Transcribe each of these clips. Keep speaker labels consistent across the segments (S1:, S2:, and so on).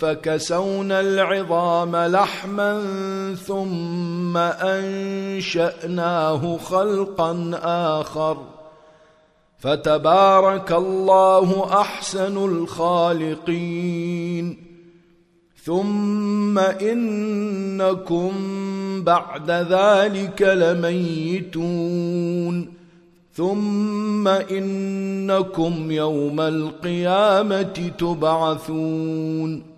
S1: فكسونا العظام لحما ثم أنشأناه خلقا آخر. فتبارك الله أحسن الخالقين. ثم إنكم بعد ذلك لميتون. ثم إنكم يوم القيامة تبعثون.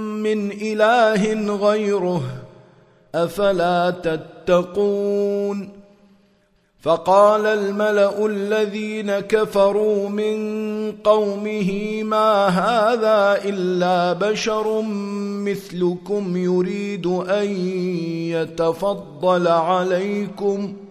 S1: من إله غيره أفلا تتقون فقال الملأ الذين كفروا من قومه ما هذا إلا بشر مثلكم يريد أن يتفضل عليكم ۖ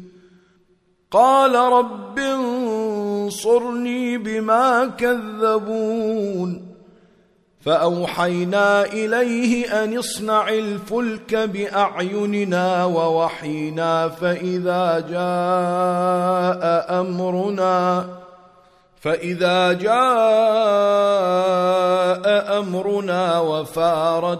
S1: قال رب انصرني بما كذبون. فأوحينا إليه أن اصنع الفلك بأعيننا ووحينا، فإذا جاء أمرنا، فإذا جاء أمرنا وفارت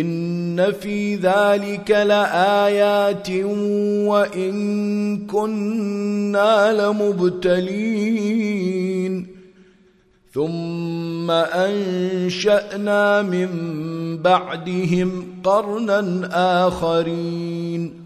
S1: ان في ذلك لايات وان كنا لمبتلين ثم انشأنا من بعدهم قرنا اخرين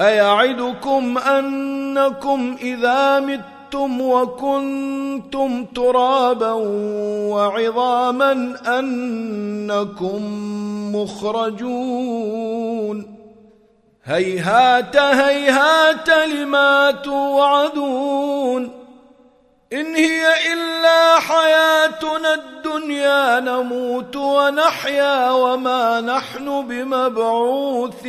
S1: أيعدكم أنكم إذا متم وكنتم ترابا وعظاما أنكم مخرجون هيهات هيهات لما توعدون إن هي إلا حياتنا الدنيا نموت ونحيا وما نحن بمبعوثين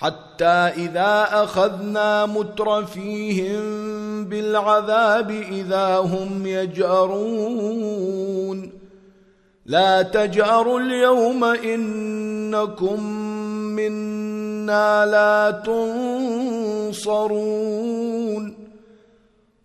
S1: حتى اذا اخذنا مترفيهم بالعذاب اذا هم يجارون لا تجاروا اليوم انكم منا لا تنصرون.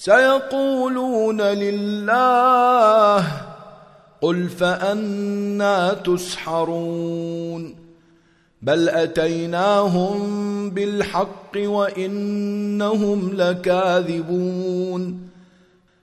S1: سيقولون لله قل فأنا تسحرون بل أتيناهم بالحق وإنهم لكاذبون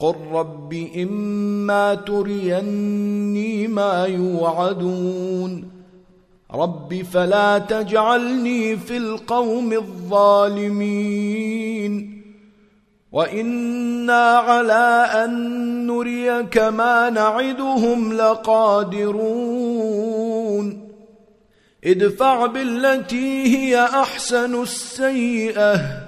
S1: قل رب إما تريني ما يوعدون رب فلا تجعلني في القوم الظالمين وإنا على أن نريك ما نعدهم لقادرون ادفع بالتي هي أحسن السيئة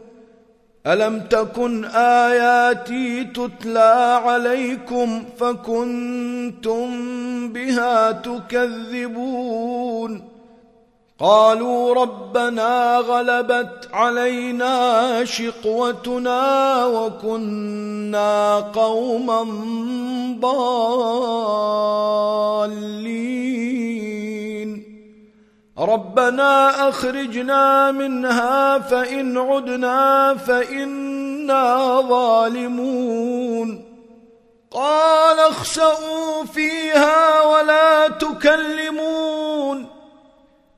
S1: الم تكن اياتي تتلى عليكم فكنتم بها تكذبون قالوا ربنا غلبت علينا شقوتنا وكنا قوما ضالين ربنا اخرجنا منها فإن عدنا فإنا ظالمون. قال اخسأوا فيها ولا تكلمون.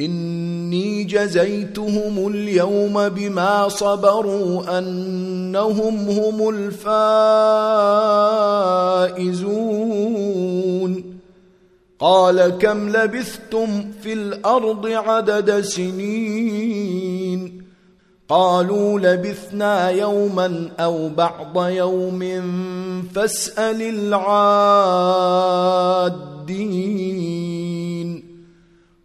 S1: إني جزيتهم اليوم بما صبروا أنهم هم الفائزون. قال كم لبثتم في الأرض عدد سنين؟ قالوا لبثنا يوما أو بعض يوم فاسأل العادين.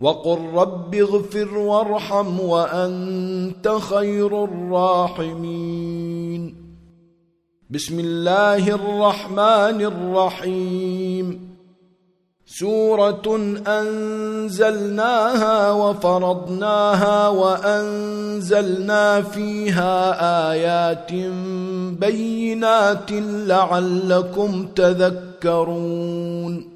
S1: وقل رب اغفر وارحم وانت خير الراحمين. بسم الله الرحمن الرحيم. سوره انزلناها وفرضناها وانزلنا فيها ايات بينات لعلكم تذكرون.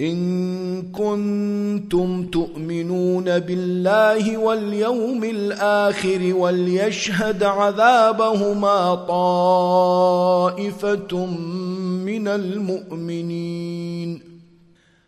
S1: إن كنتم تؤمنون بالله واليوم الآخر وليشهد عذابهما طائفة من المؤمنين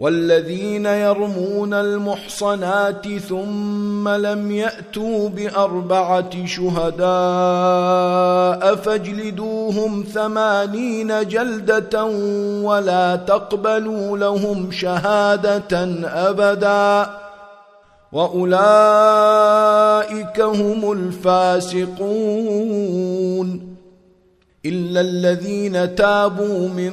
S1: والذين يرمون المحصنات ثم لم ياتوا باربعه شهداء فاجلدوهم ثمانين جلده ولا تقبلوا لهم شهاده ابدا واولئك هم الفاسقون الا الذين تابوا من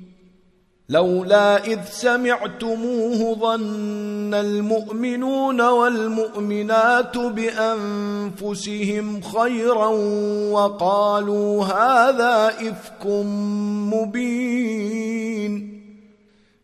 S1: لولا اذ سمعتموه ظن المؤمنون والمؤمنات بانفسهم خيرا وقالوا هذا افك مبين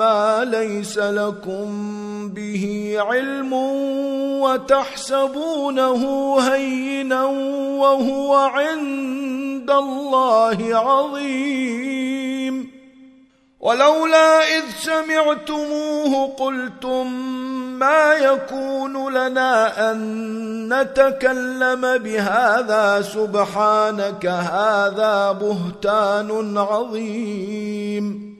S1: ما ليس لكم به علم وتحسبونه هينا وهو عند الله عظيم. ولولا اذ سمعتموه قلتم ما يكون لنا ان نتكلم بهذا سبحانك هذا بهتان عظيم.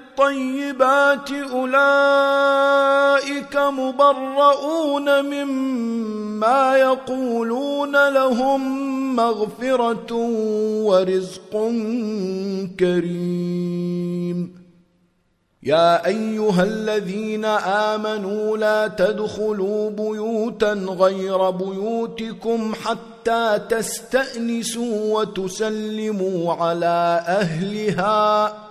S1: للطيبات أولئك مبرؤون مما يقولون لهم مغفرة ورزق كريم. يا ايها الذين امنوا لا تدخلوا بيوتا غير بيوتكم حتى تستانسوا وتسلموا على اهلها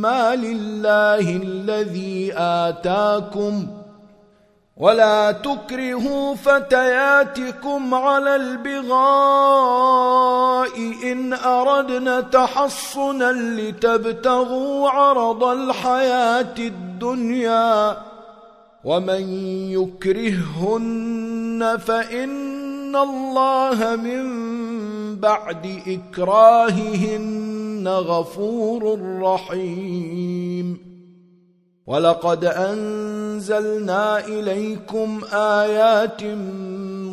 S1: مما لله الذي اتاكم ولا تكرهوا فتياتكم على البغاء إن أردنا تحصنا لتبتغوا عرض الحياة الدنيا ومن يكرهن فإن الله من بعد إكراههن غفور رحيم. ولقد انزلنا اليكم ايات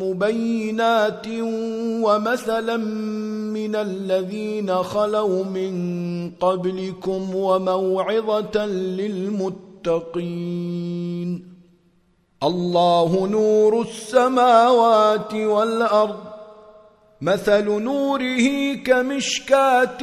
S1: مبينات ومثلا من الذين خلوا من قبلكم وموعظه للمتقين. الله نور السماوات والارض مثل نوره كمشكاه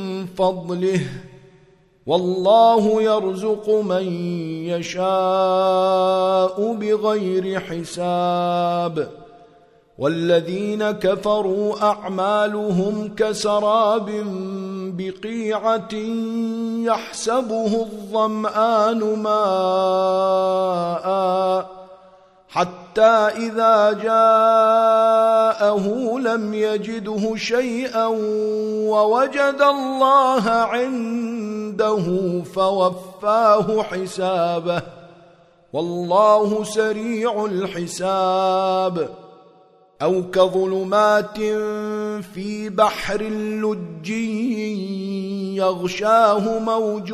S1: فضله والله يرزق من يشاء بغير حساب والذين كفروا اعمالهم كسراب بقيعه يحسبه الظمان ماء حتى اذا جاءه لم يجده شيئا ووجد الله عنده فوفاه حسابه. والله سريع الحساب. او كظلمات في بحر لجي يغشاه موج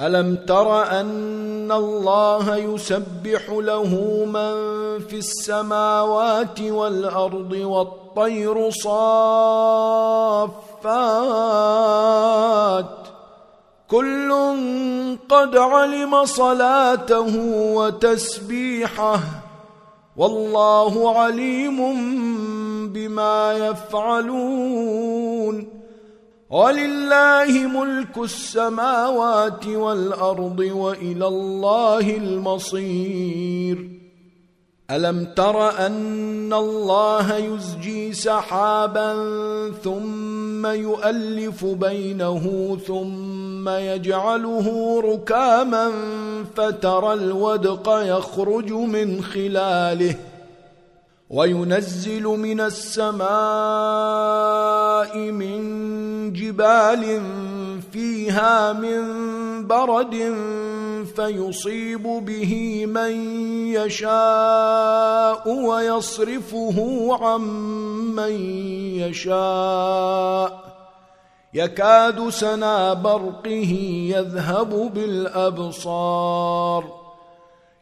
S1: الم تر ان الله يسبح له من في السماوات والارض والطير صافات كل قد علم صلاته وتسبيحه والله عليم بما يفعلون ولله ملك السماوات والارض والى الله المصير الم تر ان الله يزجي سحابا ثم يؤلف بينه ثم يجعله ركاما فترى الودق يخرج من خلاله وينزل من السماء من جبال فيها من برد فيصيب به من يشاء ويصرفه عن من يشاء يكاد سنا برقه يذهب بالابصار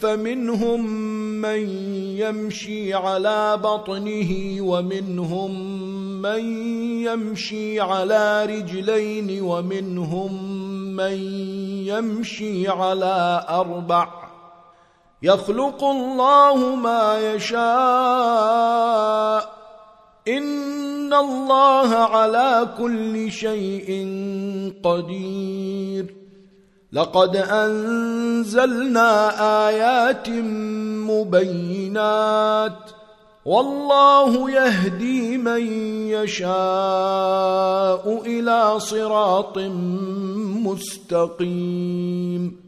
S1: فمنهم من يمشي على بطنه ومنهم من يمشي على رجلين ومنهم من يمشي على اربع يخلق الله ما يشاء ان الله على كل شيء قدير لقد انزلنا ايات مبينات والله يهدي من يشاء الى صراط مستقيم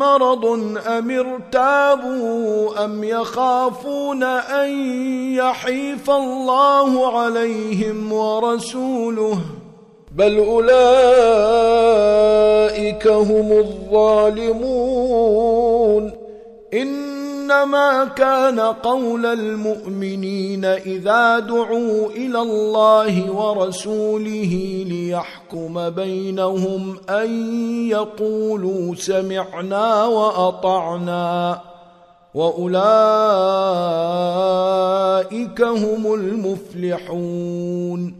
S1: مرض أم ارتابوا أم يخافون أن يحيف الله عليهم ورسوله بل أولئك هم الظالمون إن انما كان قول المؤمنين اذا دعوا الى الله ورسوله ليحكم بينهم ان يقولوا سمعنا واطعنا واولئك هم المفلحون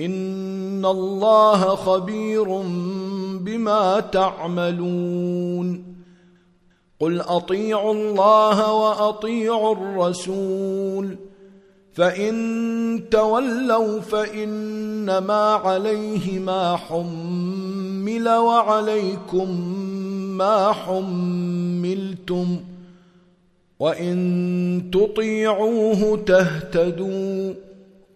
S1: ان الله خبير بما تعملون قل اطيعوا الله واطيعوا الرسول فان تولوا فانما عليه ما حمل وعليكم ما حملتم وان تطيعوه تهتدوا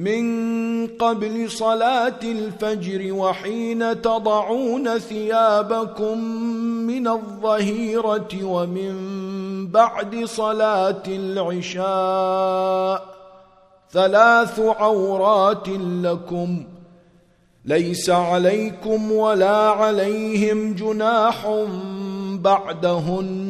S1: من قبل صلاه الفجر وحين تضعون ثيابكم من الظهيره ومن بعد صلاه العشاء ثلاث عورات لكم ليس عليكم ولا عليهم جناح بعدهن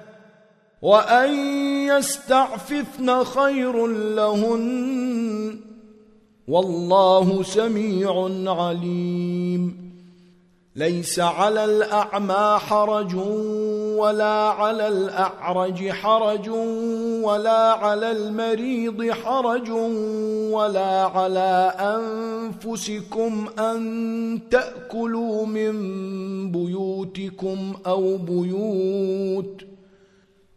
S1: وان يستعففن خير لهن والله سميع عليم. ليس على الاعمى حرج ولا على الاعرج حرج ولا على المريض حرج ولا على انفسكم ان تاكلوا من بيوتكم او بيوت أو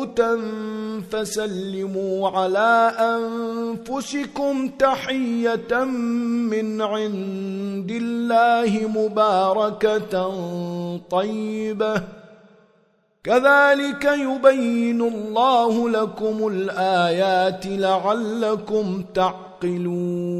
S1: بيوتا فسلموا على انفسكم تحيه من عند الله مباركه طيبه كذلك يبين الله لكم الايات لعلكم تعقلون.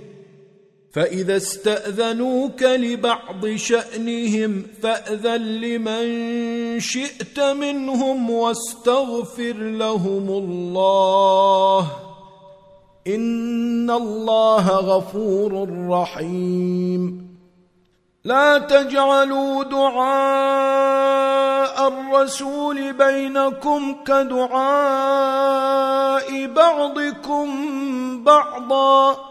S1: فاذا استاذنوك لبعض شانهم فاذن لمن شئت منهم واستغفر لهم الله ان الله غفور رحيم لا تجعلوا دعاء الرسول بينكم كدعاء بعضكم بعضا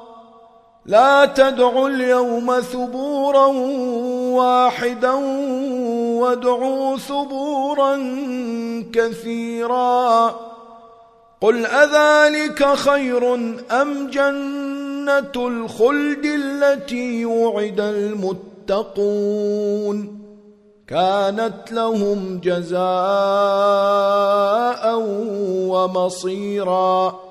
S1: لا تدعوا اليوم ثبورا واحدا وادعوا ثبورا كثيرا قل اذلك خير ام جنه الخلد التي وعد المتقون كانت لهم جزاء ومصيرا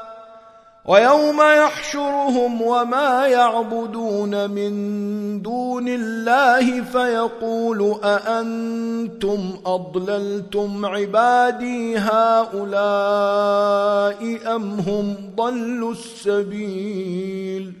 S1: ويوم يحشرهم وما يعبدون من دون الله فيقول أأنتم أضللتم عبادي هؤلاء أم هم ضلوا السبيل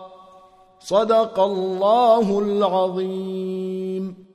S1: صدق الله العظيم